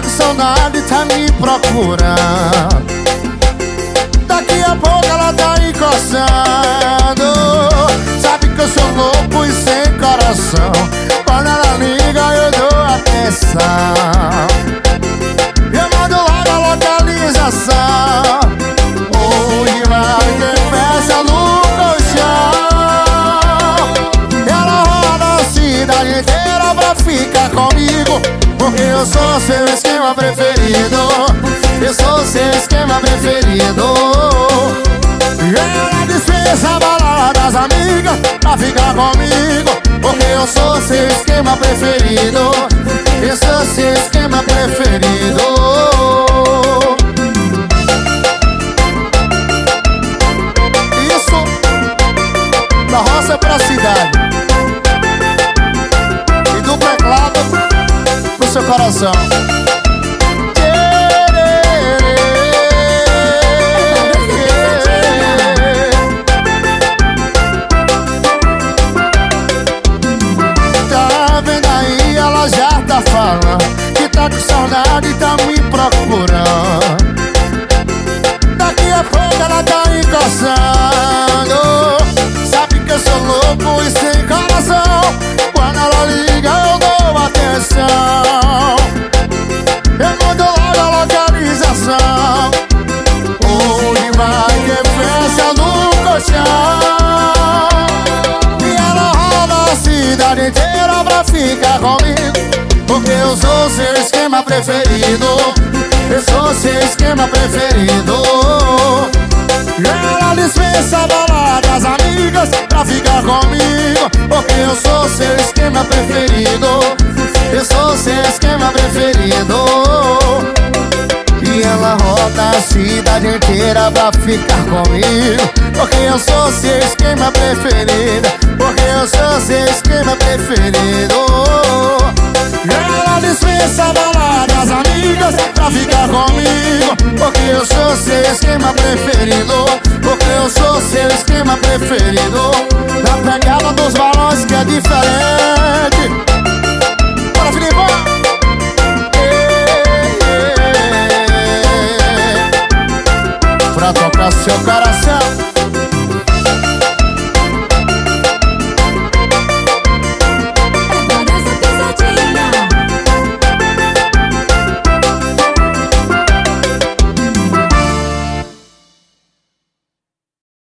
tá com saudade tá me procurando. Daqui a pouco ela tá encostando Sabe que eu sou louco e sem coração. Quando ela liga eu dou atenção. Eu mando logo a localização. Onde vai ter festa no colchão? Ela roda a cidade inteira pra ficar comigo porque eu sou seu esquema preferido. Eu sou seu esquema preferido. Ela dispensa a balada das amigas Pra ficar comigo. Porque eu sou seu esquema preferido. Eu sou seu esquema preferido coração. Tá vendo aí, ela já tá falando que tá com saudade e tá me procurando. Fica comigo Porque eu sou seu esquema preferido. Eu sou seu esquema preferido. Ela dispensa baladas amigas Pra ficar comigo Porque eu sou seu esquema preferido. Eu sou seu esquema preferido. E ela roda a cidade inteira pra ficar comigo Porque eu sou seu esquema preferido Sou seu esquema preferido. Dispensa baladas amigas pra ficar comigo. Porque eu sou seu esquema preferido. Porque eu sou seu esquema preferido. Na pegada dos balões que é diferente. Bora Filipão! Pra tocar seu coração